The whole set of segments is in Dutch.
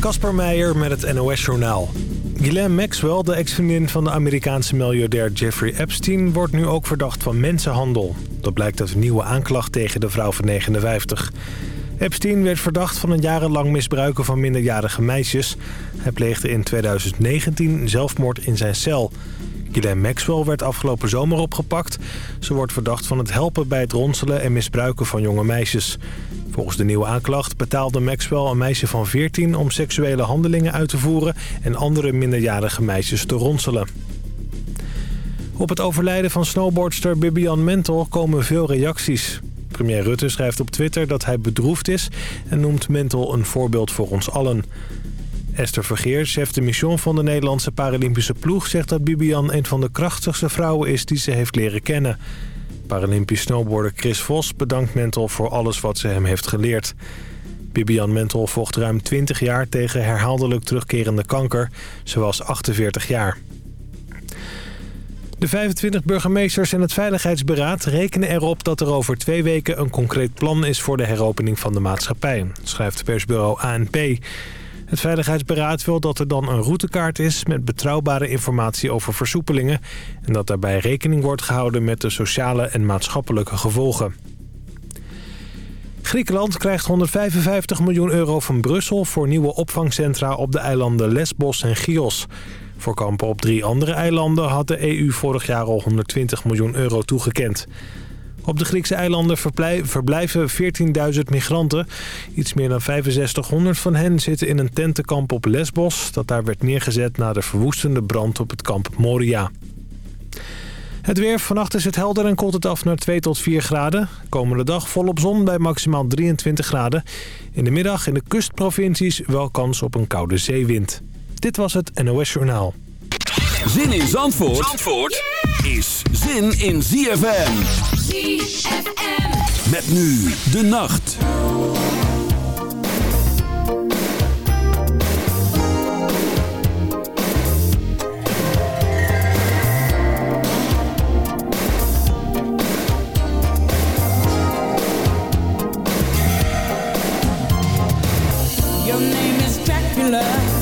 Kasper Meijer met het NOS-journaal. Ghislaine Maxwell, de ex-vriendin van de Amerikaanse miljardair Jeffrey Epstein... wordt nu ook verdacht van mensenhandel. Dat blijkt uit een nieuwe aanklacht tegen de vrouw van 59. Epstein werd verdacht van een jarenlang misbruiken van minderjarige meisjes. Hij pleegde in 2019 zelfmoord in zijn cel. Ghislaine Maxwell werd afgelopen zomer opgepakt. Ze wordt verdacht van het helpen bij het ronselen en misbruiken van jonge meisjes. Volgens de nieuwe aanklacht betaalde Maxwell een meisje van 14 om seksuele handelingen uit te voeren... en andere minderjarige meisjes te ronselen. Op het overlijden van snowboardster Bibian Mentel komen veel reacties. Premier Rutte schrijft op Twitter dat hij bedroefd is... en noemt Mentel een voorbeeld voor ons allen. Esther Vergeer, chef de mission van de Nederlandse Paralympische ploeg... zegt dat Bibian een van de krachtigste vrouwen is die ze heeft leren kennen... Paralympisch snowboarder Chris Vos bedankt Mentel voor alles wat ze hem heeft geleerd. Bibian Mentel vocht ruim 20 jaar tegen herhaaldelijk terugkerende kanker. Ze was 48 jaar. De 25 burgemeesters en het Veiligheidsberaad rekenen erop dat er over twee weken een concreet plan is voor de heropening van de maatschappij, schrijft persbureau ANP. Het Veiligheidsberaad wil dat er dan een routekaart is met betrouwbare informatie over versoepelingen... en dat daarbij rekening wordt gehouden met de sociale en maatschappelijke gevolgen. Griekenland krijgt 155 miljoen euro van Brussel voor nieuwe opvangcentra op de eilanden Lesbos en Chios. Voor kampen op drie andere eilanden had de EU vorig jaar al 120 miljoen euro toegekend. Op de Griekse eilanden verblijven 14.000 migranten. Iets meer dan 6500 van hen zitten in een tentenkamp op Lesbos... dat daar werd neergezet na de verwoestende brand op het kamp Moria. Het weer. Vannacht is het helder en koelt het af naar 2 tot 4 graden. Komende dag volop zon bij maximaal 23 graden. In de middag in de kustprovincies wel kans op een koude zeewind. Dit was het NOS Journaal. Zin in Zandvoort, Zandvoort is zin in ZFM. ZFM. Met nu de nacht. Your name is Dracula.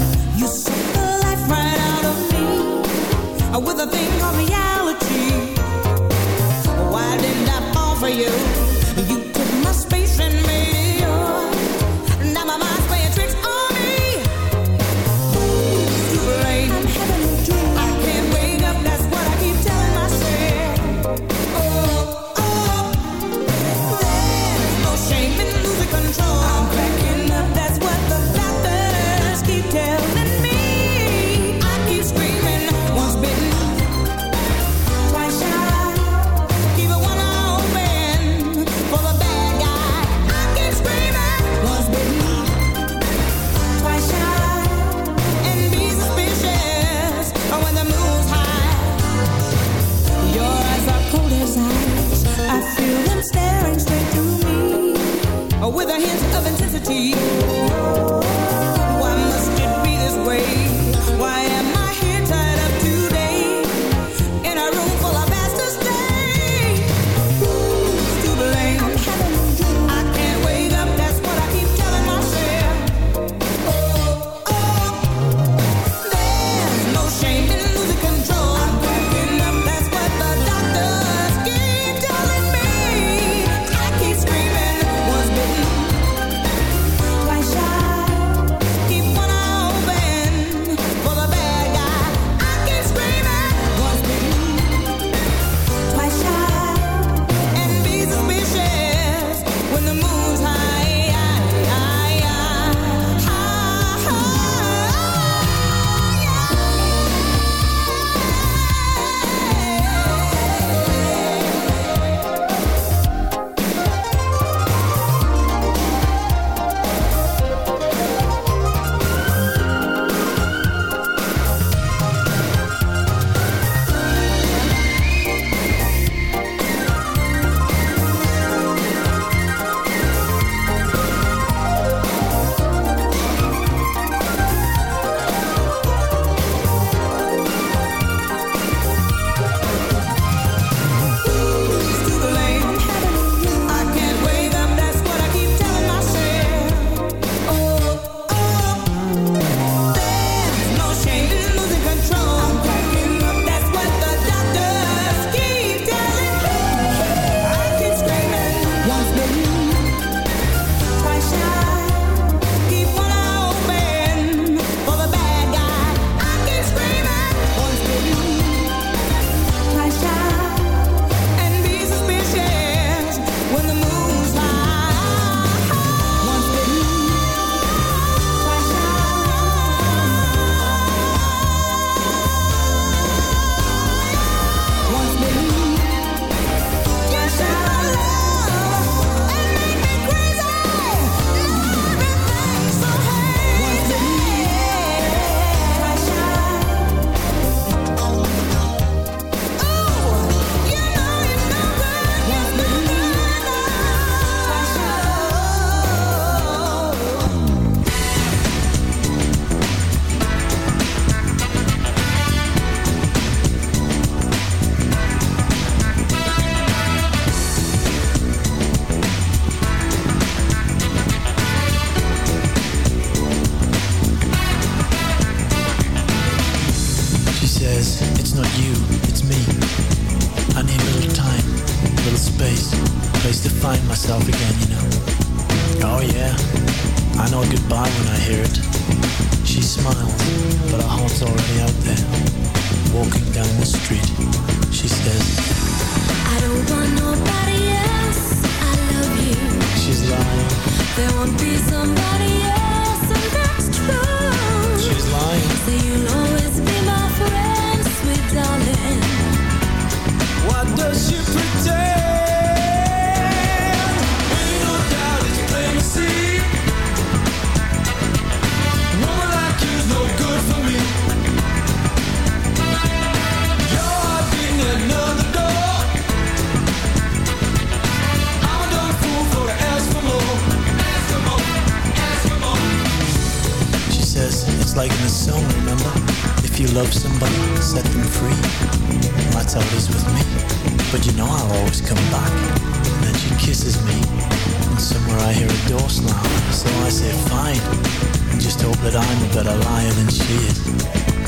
that I'm a better liar than she is.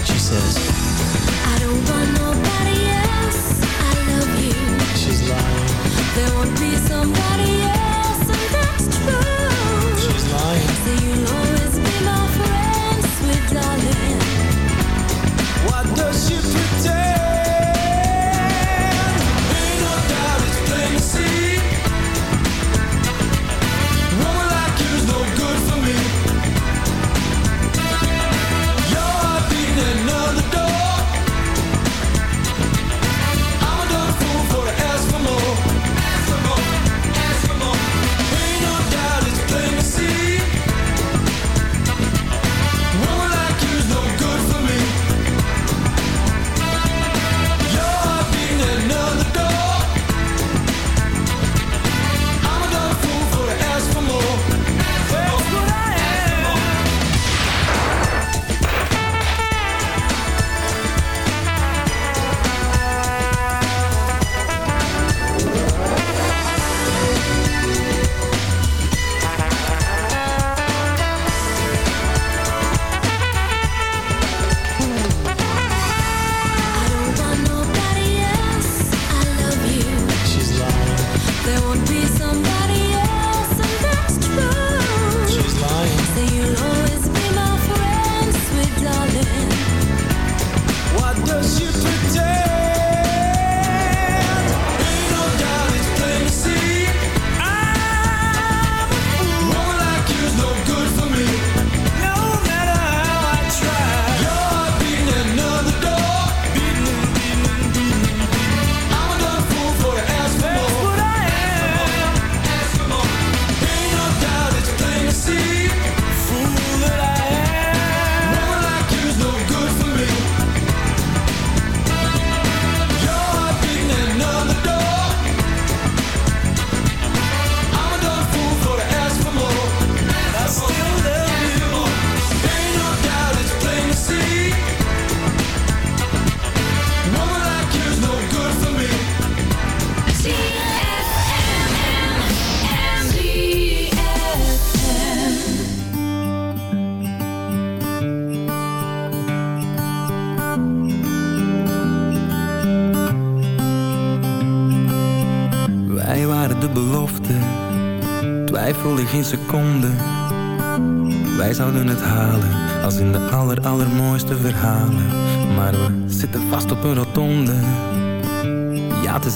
She says, I don't want nobody else. I love you. She's lying. There won't be somebody else, and that's true. She's lying. So you know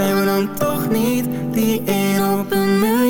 zijn we dan toch niet die één op een miljoen?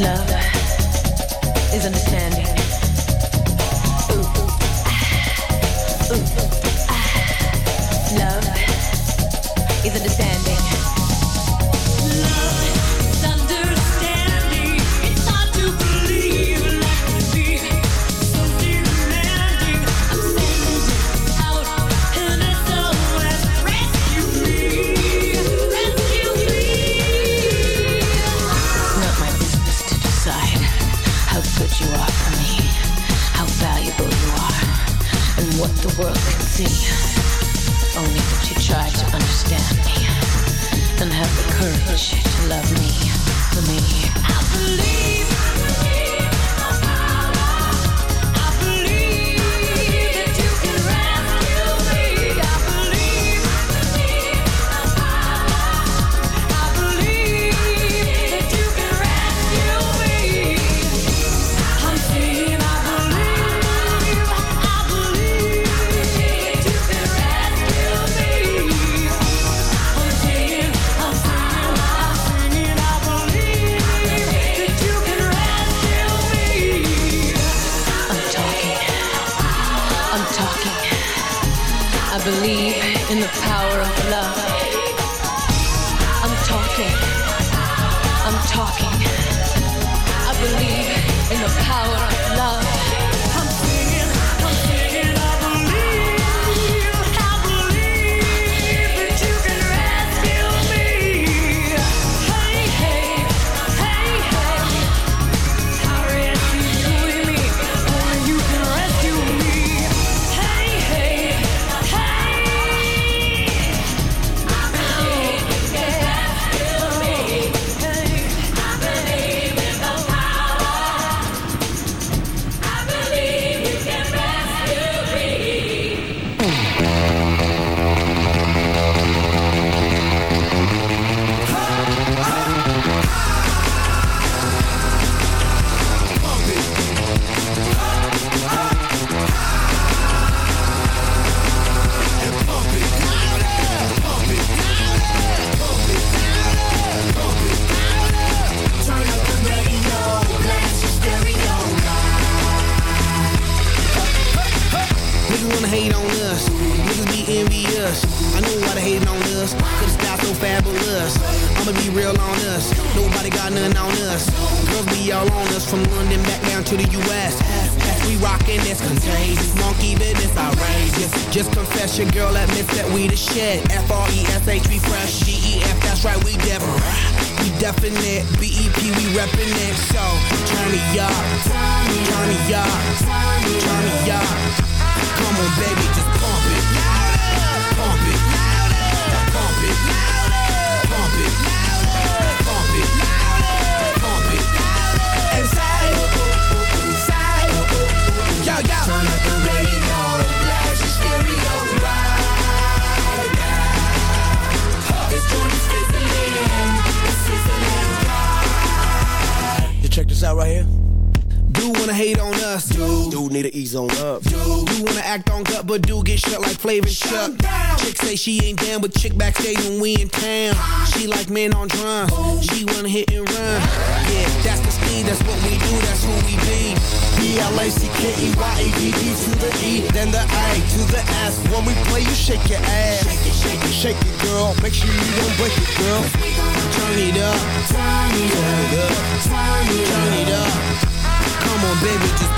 love is understanding. in town. She like men on drum. She wanna hit and run. Yeah, that's the speed. That's what we do. That's who we be. B-L-A-C-K-E-Y-A-D-D to the E, then the A to the S. When we play, you shake your ass. Shake it, shake it, shake it, girl. Make sure you don't break it, girl. Turn it up. Turn it up. Turn it up. Come on, baby, just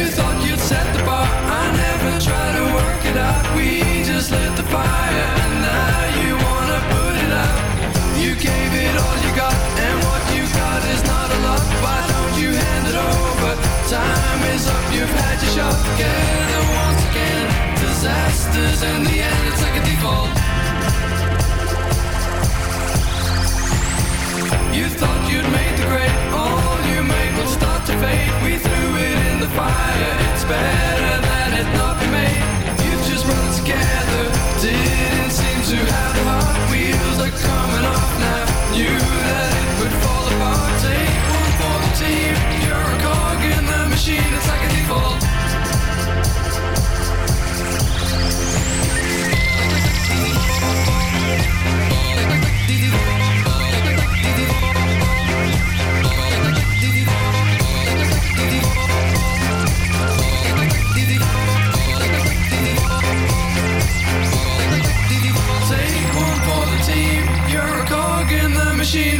You thought you'd set the bar. I never tried to work it out. We just lit the fire, and now you wanna put it out. You gave it all you got, and what you got is not a lot. Why don't you hand it over? Time is up. You've had your shot. Together once again. Disasters in the end. Fade. We threw it in the fire, it's better than it not be made. You just it together, didn't seem to have the heart. Wheels are coming off now, knew that it would fall apart. Take one for the team, you're a cog in the machine, it's like a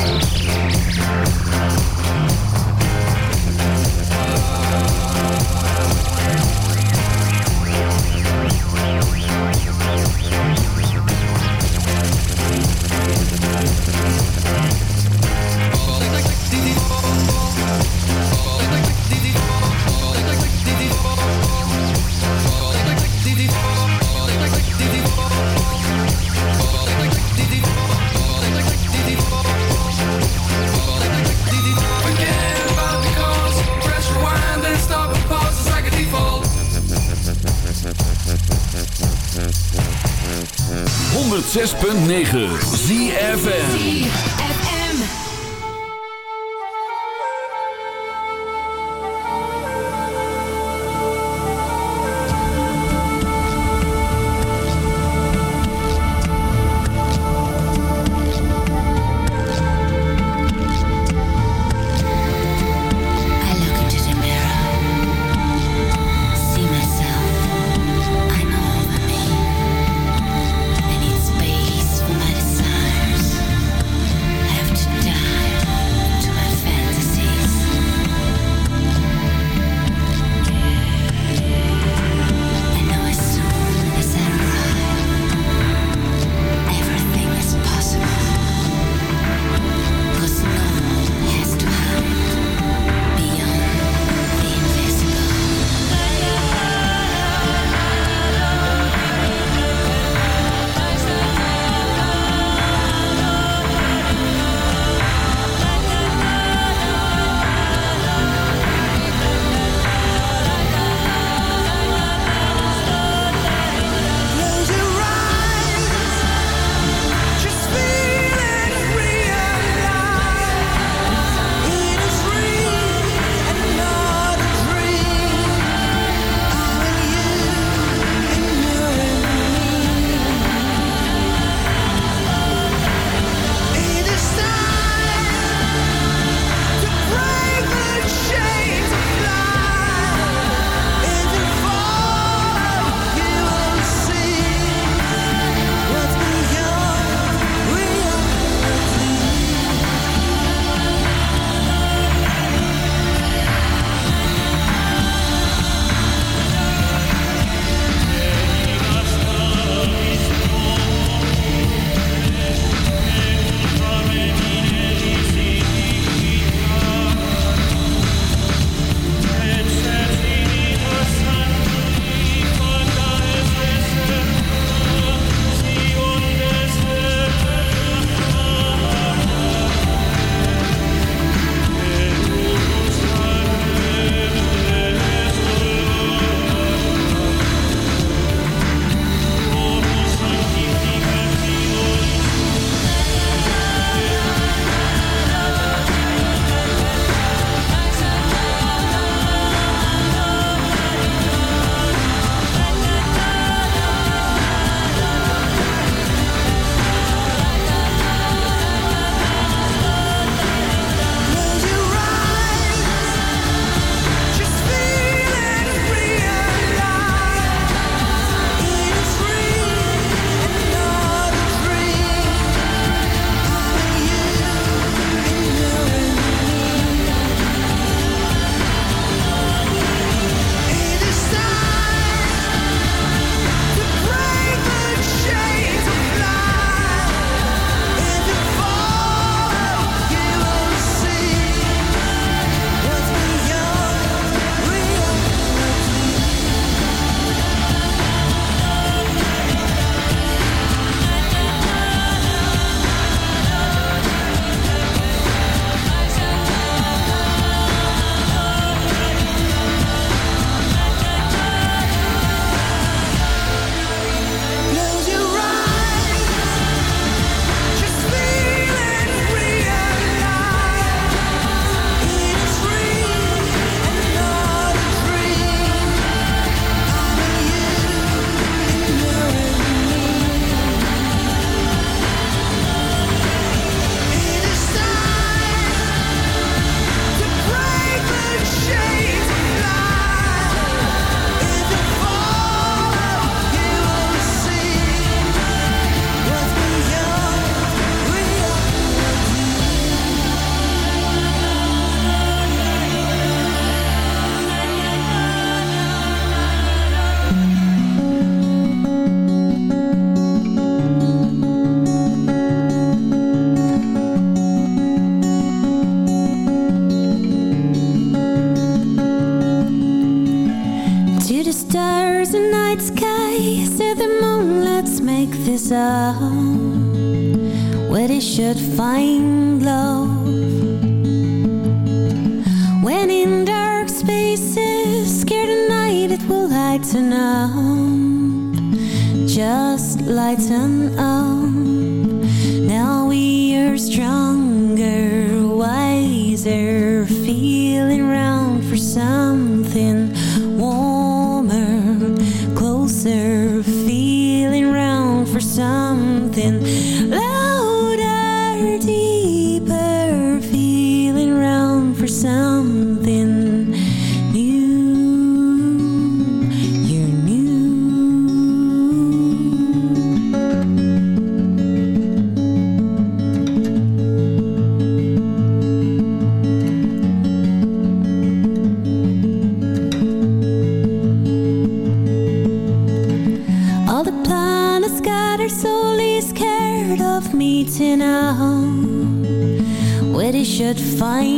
Thank you. 106.9 ZFM. within said fine?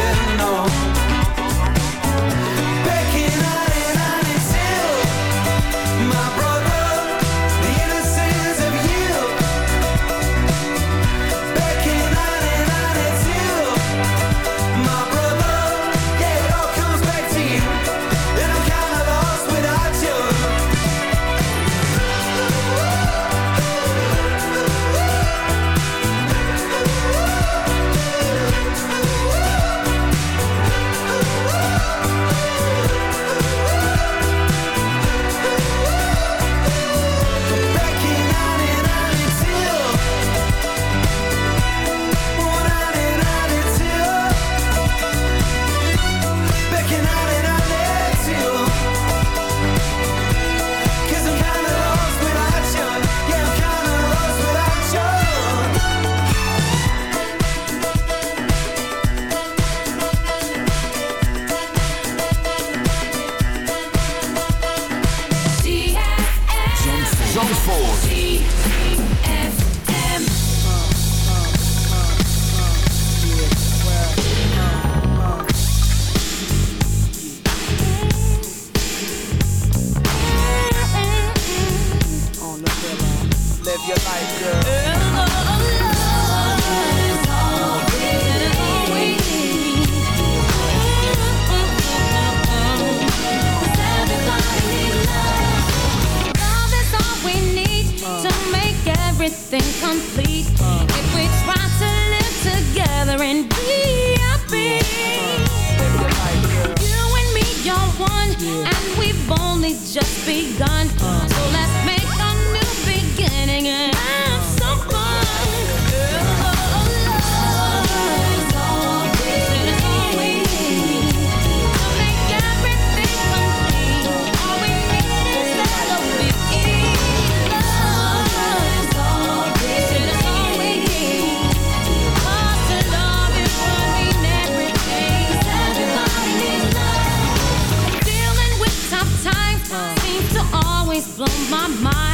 on my mind.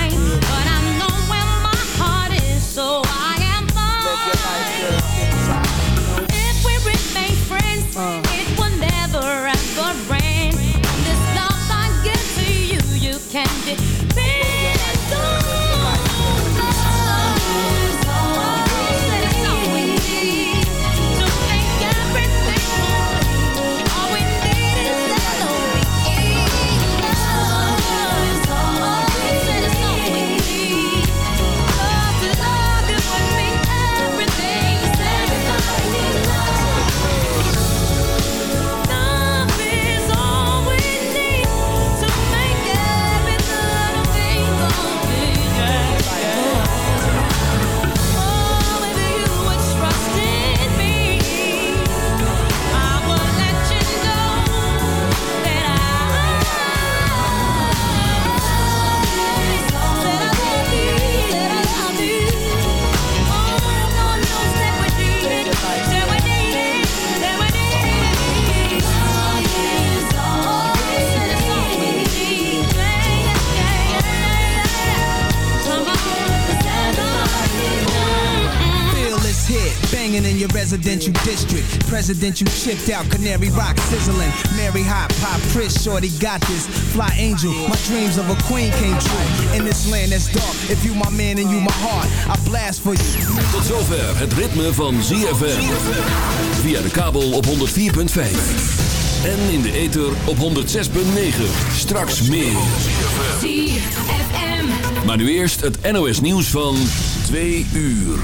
Residential district. Presidential chipped out, Canary Rock sizzling. Mary Hot, Pop, Chris, Shorty got this. Fly Angel, my dreams of a queen came true. In this land that's dark, if you my man and you my heart, I blast for you. Tot zover het ritme van ZFM. Via de kabel op 104.5. En in de ether op 106.9. Straks meer. ZFM. Maar nu eerst het NOS nieuws van 2 uur.